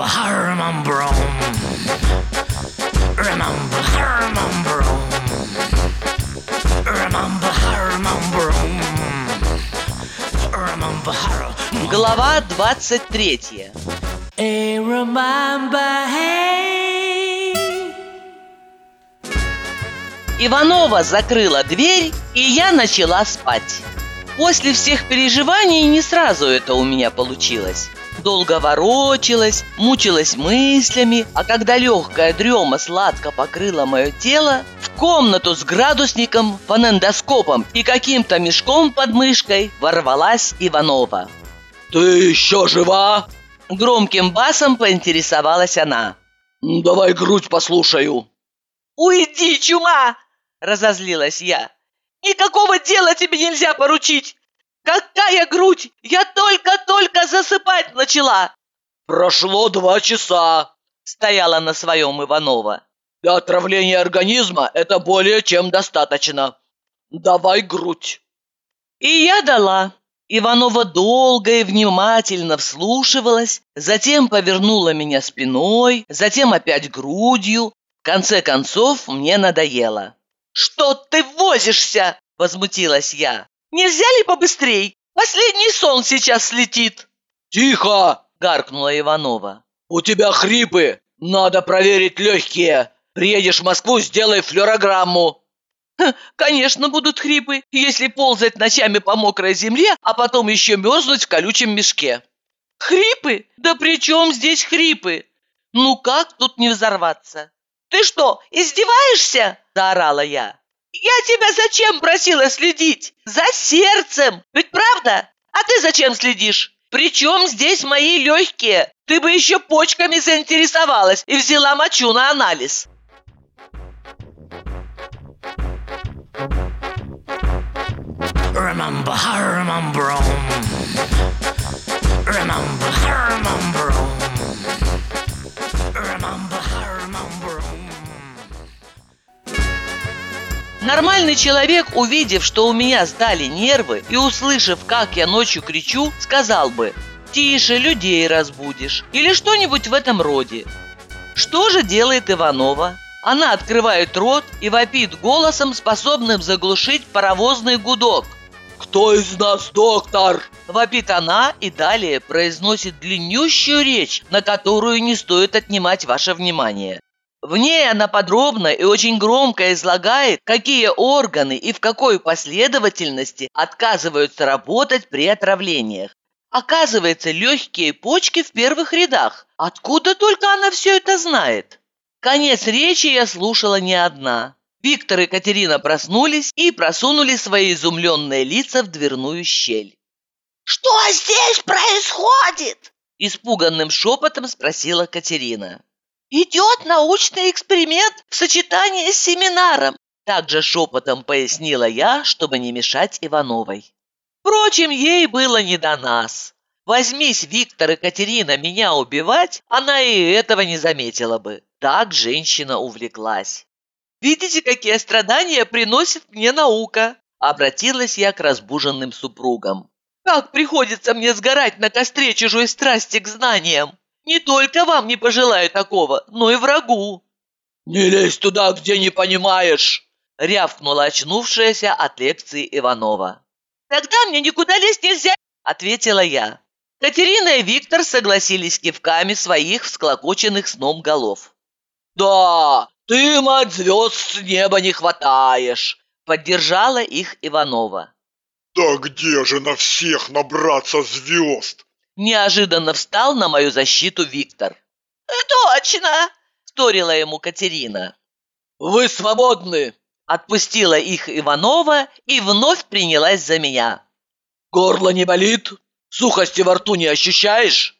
Remember, remember, remember, remember, remember, remember, remember, Глава 23 Hey, remember, hey. Иванова закрыла дверь, и я начала спать. После всех переживаний не сразу это у меня получилось. Долго ворочалась, мучилась мыслями, а когда легкая дрема сладко покрыла мое тело, в комнату с градусником, фонендоскопом и каким-то мешком под мышкой ворвалась Иванова. «Ты еще жива?» Громким басом поинтересовалась она. «М, «Давай грудь послушаю». «Уйди, чума!» – разозлилась я. «Никакого дела тебе нельзя поручить! Какая грудь! Я только-только засыпать начала!» «Прошло два часа. Стояла на своем Иванова. Для отравления организма это более чем достаточно. Давай грудь». И я дала. Иванова долго и внимательно вслушивалась, затем повернула меня спиной, затем опять грудью. В конце концов, мне надоело. «Что ты возишься?» – возмутилась я. «Нельзя ли побыстрей? Последний сон сейчас слетит!» «Тихо! – гаркнула Иванова. У тебя хрипы. Надо проверить легкие. Приедешь в Москву, сделай флюорограмму». «Хм, «Конечно будут хрипы, если ползать ночами по мокрой земле, а потом еще мерзнуть в колючем мешке». «Хрипы? Да при чем здесь хрипы? Ну как тут не взорваться?» «Ты что, издеваешься?» – заорала я. «Я тебя зачем просила следить? За сердцем! Ведь правда? А ты зачем следишь? Причем здесь мои легкие? Ты бы еще почками заинтересовалась и взяла мочу на анализ». Remember, remember, remember, Нормальный человек, увидев, что у меня сдали нервы и услышав, как я ночью кричу, сказал бы «Тише, людей разбудишь» или что-нибудь в этом роде. Что же делает Иванова? Она открывает рот и вопит голосом, способным заглушить паровозный гудок. «Кто из нас доктор?» Вопит она и далее произносит длиннющую речь, на которую не стоит отнимать ваше внимание. В ней она подробно и очень громко излагает, какие органы и в какой последовательности отказываются работать при отравлениях. Оказывается, легкие почки в первых рядах. Откуда только она все это знает? Конец речи я слушала не одна. Виктор и Катерина проснулись и просунули свои изумленные лица в дверную щель. Что здесь происходит? Испуганным шепотом спросила Катерина. «Идет научный эксперимент в сочетании с семинаром», также шепотом пояснила я, чтобы не мешать Ивановой. Впрочем, ей было не до нас. Возьмись Виктор и Катерина меня убивать, она и этого не заметила бы. Так женщина увлеклась. «Видите, какие страдания приносит мне наука?» Обратилась я к разбуженным супругам. «Как приходится мне сгорать на костре чужой страсти к знаниям! Не только вам не пожелаю такого, но и врагу!» «Не лезь туда, где не понимаешь!» Рявкнула очнувшаяся от лекции Иванова. «Тогда мне никуда лезть нельзя!» Ответила я. Катерина и Виктор согласились кивками своих всклокоченных сном голов. «Да, ты, мать, звезд с неба не хватаешь!» Поддержала их Иванова. Да где же на всех набраться звезд? Неожиданно встал на мою защиту Виктор. «Точно!» – вторила ему Катерина. «Вы свободны!» Отпустила их Иванова и вновь принялась за меня. «Горло не болит? Сухости во рту не ощущаешь?»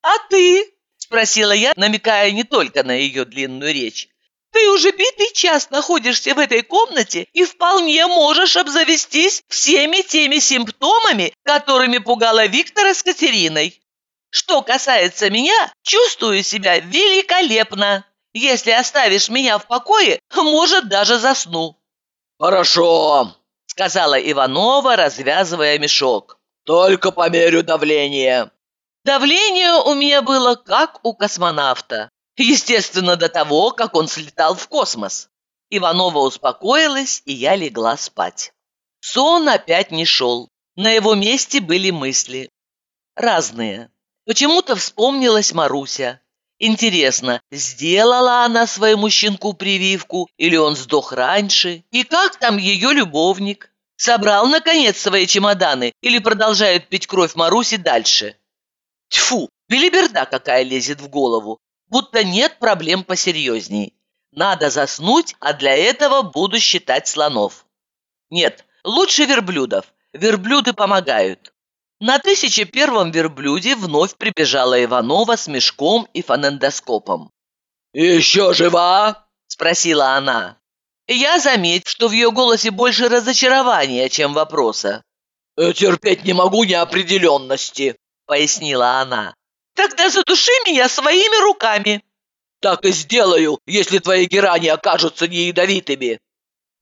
«А ты?» – спросила я, намекая не только на ее длинную речь. «Ты уже битый час находишься в этой комнате и вполне можешь обзавестись всеми теми симптомами, которыми пугала Виктора с Катериной. Что касается меня, чувствую себя великолепно. Если оставишь меня в покое, может, даже засну». «Хорошо», – сказала Иванова, развязывая мешок. «Только померю давление». Давление у меня было как у космонавта. Естественно, до того, как он слетал в космос. Иванова успокоилась, и я легла спать. Сон опять не шел. На его месте были мысли. Разные. Почему-то вспомнилась Маруся. Интересно, сделала она своему щенку прививку или он сдох раньше? И как там ее любовник? Собрал, наконец, свои чемоданы или продолжает пить кровь Маруси дальше? Тьфу, белиберда какая лезет в голову. Будто нет проблем посерьезней. Надо заснуть, а для этого буду считать слонов. Нет, лучше верблюдов. Верблюды помогают. На тысяче первом верблюде вновь прибежала Иванова с мешком и фонендоскопом. «Еще жива?» – спросила она. Я заметил, что в ее голосе больше разочарования, чем вопроса. «Э, «Терпеть не могу неопределенности», – пояснила она. «Тогда задуши меня своими руками». «Так и сделаю, если твои герани окажутся не ядовитыми».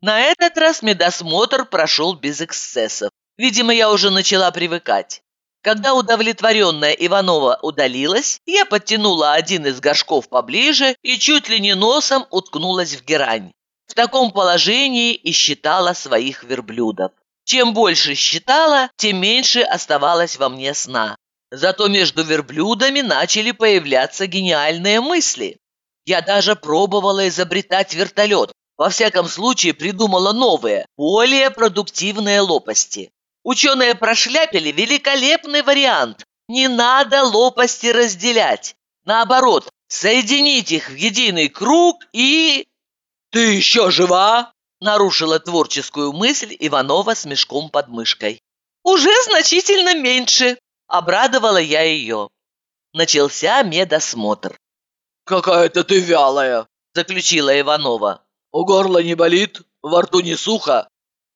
На этот раз медосмотр прошел без эксцессов. Видимо, я уже начала привыкать. Когда удовлетворенная Иванова удалилась, я подтянула один из горшков поближе и чуть ли не носом уткнулась в герань. В таком положении и считала своих верблюдов. Чем больше считала, тем меньше оставалось во мне сна. Зато между верблюдами начали появляться гениальные мысли. Я даже пробовала изобретать вертолет. Во всяком случае, придумала новые, более продуктивные лопасти. Ученые прошляпили великолепный вариант. Не надо лопасти разделять. Наоборот, соединить их в единый круг и... «Ты еще жива?» Нарушила творческую мысль Иванова с мешком под мышкой. «Уже значительно меньше!» Обрадовала я ее. Начался медосмотр. «Какая-то ты вялая!» Заключила Иванова. «У горла не болит? Во рту не сухо?»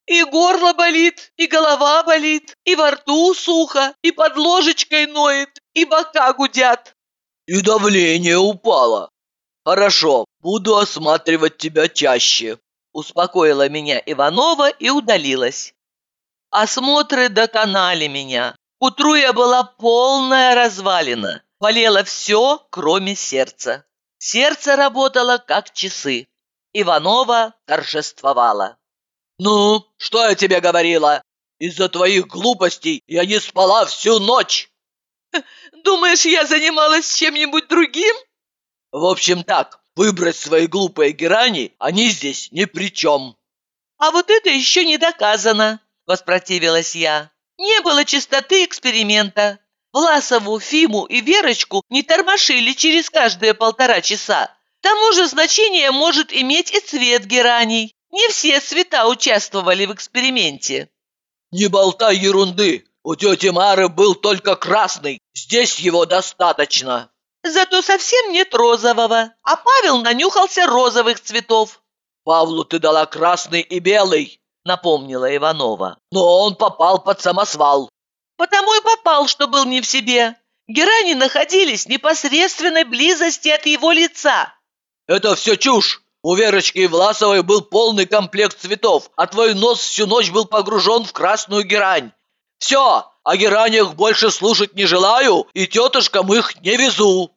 И горло болит, и голова болит, и во рту сухо, и под ложечкой ноет, и бока гудят. И давление упало. Хорошо, буду осматривать тебя чаще. Успокоила меня Иванова и удалилась. Осмотры доконали меня. Утру я была полная развалина. Болело все, кроме сердца. Сердце работало как часы. Иванова торжествовала. «Ну, что я тебе говорила? Из-за твоих глупостей я не спала всю ночь!» «Думаешь, я занималась чем-нибудь другим?» «В общем так, выбрать свои глупые герани, они здесь ни при чем!» «А вот это еще не доказано!» – воспротивилась я. «Не было чистоты эксперимента. Власову, Фиму и Верочку не тормошили через каждые полтора часа. К тому же значение может иметь и цвет гераний. Не все цвета участвовали в эксперименте. Не болтай ерунды. У тети Мары был только красный. Здесь его достаточно. Зато совсем нет розового. А Павел нанюхался розовых цветов. Павлу ты дала красный и белый, напомнила Иванова. Но он попал под самосвал. Потому и попал, что был не в себе. Герани находились в непосредственной близости от его лица. Это все чушь. У Верочки Власовой был полный комплект цветов, а твой нос всю ночь был погружен в красную герань. Все, о геранях больше слушать не желаю, и тетушкам их не везу.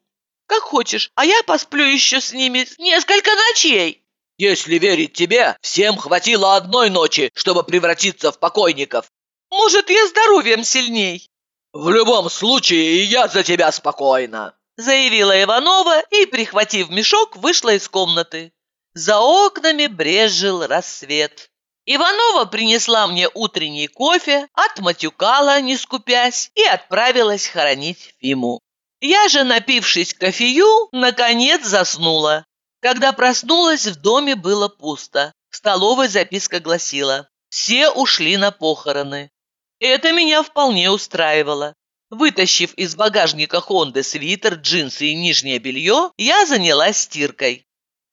Как хочешь, а я посплю еще с ними несколько ночей. Если верить тебе, всем хватило одной ночи, чтобы превратиться в покойников. Может, я здоровьем сильней. В любом случае, я за тебя спокойна. Заявила Иванова и, прихватив мешок, вышла из комнаты. За окнами брезжил рассвет. Иванова принесла мне утренний кофе, отматюкала, не скупясь, и отправилась хоронить Фиму. Я же, напившись кофею, наконец заснула. Когда проснулась, в доме было пусто. В столовой записка гласила «Все ушли на похороны». Это меня вполне устраивало. Вытащив из багажника Хонды свитер, джинсы и нижнее белье, я занялась стиркой.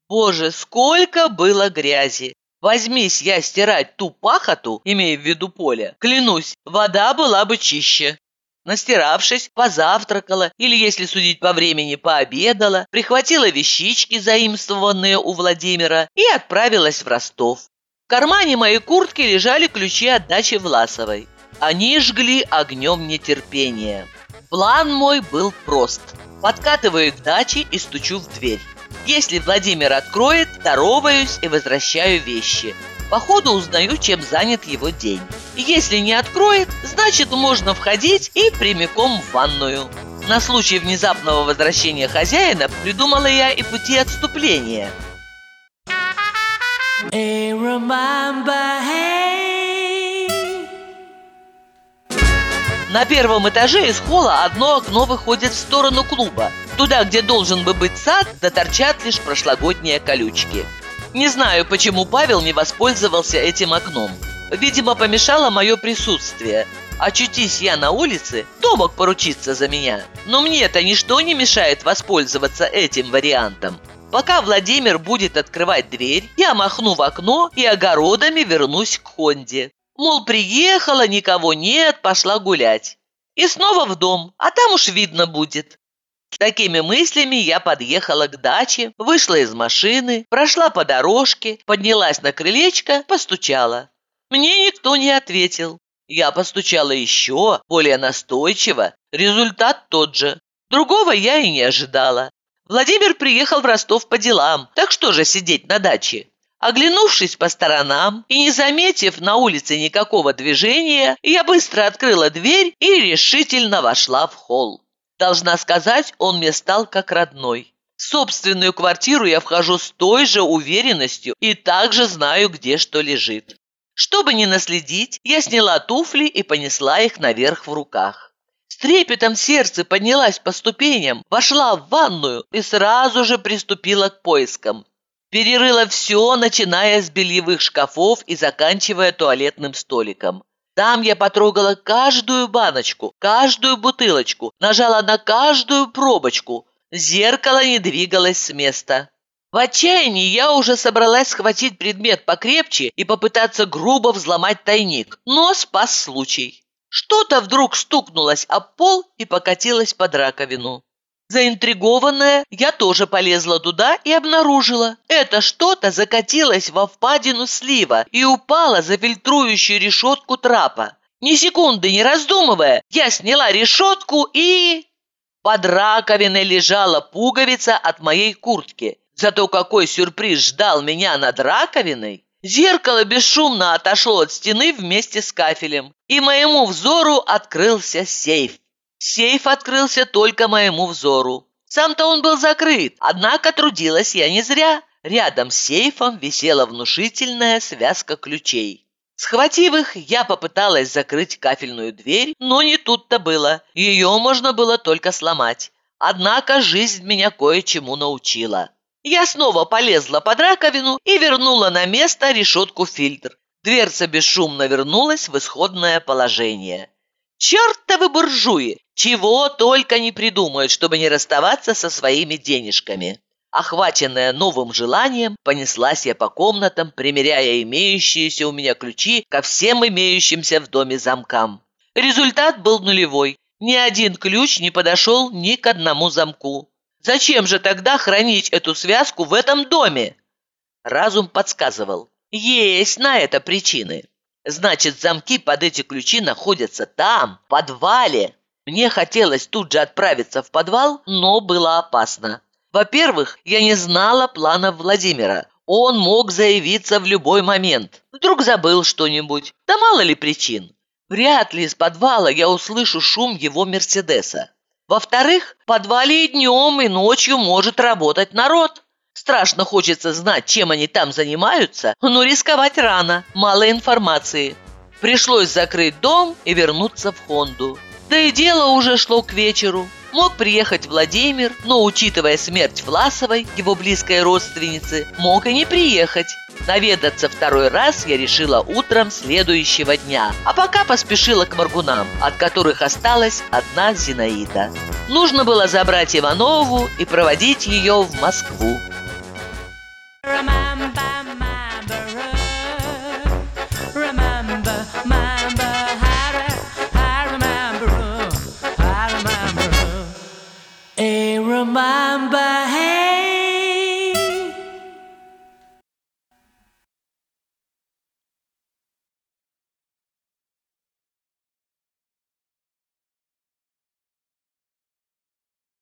Боже, сколько было грязи! Возьмись я стирать ту пахоту, имея в виду поле, клянусь, вода была бы чище. Настиравшись, позавтракала или, если судить по времени, пообедала, прихватила вещички, заимствованные у Владимира, и отправилась в Ростов. В кармане моей куртки лежали ключи от дачи Власовой. Они жгли огнем нетерпения. План мой был прост. Подкатываю к даче и стучу в дверь. Если Владимир откроет, здороваюсь и возвращаю вещи. По ходу узнаю, чем занят его день. Если не откроет, значит можно входить и прямиком в ванную. На случай внезапного возвращения хозяина придумала я и пути отступления. На первом этаже из холла одно окно выходит в сторону клуба. Туда, где должен бы быть сад, да торчат лишь прошлогодние колючки. Не знаю, почему Павел не воспользовался этим окном. Видимо, помешало мое присутствие. Очутись я на улице, кто мог поручиться за меня? Но мне-то ничто не мешает воспользоваться этим вариантом. Пока Владимир будет открывать дверь, я махну в окно и огородами вернусь к Хонде. Мол, приехала, никого нет, пошла гулять. И снова в дом, а там уж видно будет. С такими мыслями я подъехала к даче, вышла из машины, прошла по дорожке, поднялась на крылечко, постучала. Мне никто не ответил. Я постучала еще, более настойчиво. Результат тот же. Другого я и не ожидала. Владимир приехал в Ростов по делам, так что же сидеть на даче? Оглянувшись по сторонам и не заметив на улице никакого движения, я быстро открыла дверь и решительно вошла в холл. Должна сказать, он мне стал как родной. В собственную квартиру я вхожу с той же уверенностью и также знаю, где что лежит. Чтобы не наследить, я сняла туфли и понесла их наверх в руках. С трепетом сердце поднялась по ступеням, вошла в ванную и сразу же приступила к поискам. Перерыла все, начиная с бельевых шкафов и заканчивая туалетным столиком. Там я потрогала каждую баночку, каждую бутылочку, нажала на каждую пробочку. Зеркало не двигалось с места. В отчаянии я уже собралась схватить предмет покрепче и попытаться грубо взломать тайник, но спас случай. Что-то вдруг стукнулось об пол и покатилось под раковину. Заинтригованная, я тоже полезла туда и обнаружила. Это что-то закатилось во впадину слива и упало за фильтрующую решетку трапа. Ни секунды не раздумывая, я сняла решетку и... Под раковиной лежала пуговица от моей куртки. Зато какой сюрприз ждал меня над раковиной! Зеркало бесшумно отошло от стены вместе с кафелем, и моему взору открылся сейф. Сейф открылся только моему взору. Сам-то он был закрыт, однако трудилась я не зря. Рядом с сейфом висела внушительная связка ключей. Схватив их, я попыталась закрыть кафельную дверь, но не тут-то было. Ее можно было только сломать. Однако жизнь меня кое-чему научила. Я снова полезла под раковину и вернула на место решетку-фильтр. Дверца бесшумно вернулась в исходное положение. Чертовы буржуи! Чего только не придумают, чтобы не расставаться со своими денежками. Охваченная новым желанием, понеслась я по комнатам, примеряя имеющиеся у меня ключи ко всем имеющимся в доме замкам. Результат был нулевой. Ни один ключ не подошел ни к одному замку. Зачем же тогда хранить эту связку в этом доме? Разум подсказывал. Есть на это причины. Значит, замки под эти ключи находятся там, в подвале. Мне хотелось тут же отправиться в подвал, но было опасно. Во-первых, я не знала планов Владимира. Он мог заявиться в любой момент. Вдруг забыл что-нибудь. Да мало ли причин. Вряд ли из подвала я услышу шум его Мерседеса. Во-вторых, в подвале и днем, и ночью может работать народ. Страшно хочется знать, чем они там занимаются, но рисковать рано, мало информации. Пришлось закрыть дом и вернуться в Хонду. Да и дело уже шло к вечеру. Мог приехать Владимир, но, учитывая смерть Власовой, его близкой родственницы, мог и не приехать. Наведаться второй раз я решила утром следующего дня, а пока поспешила к Маргунам, от которых осталась одна Зинаида. Нужно было забрать Иванову и проводить ее в Москву.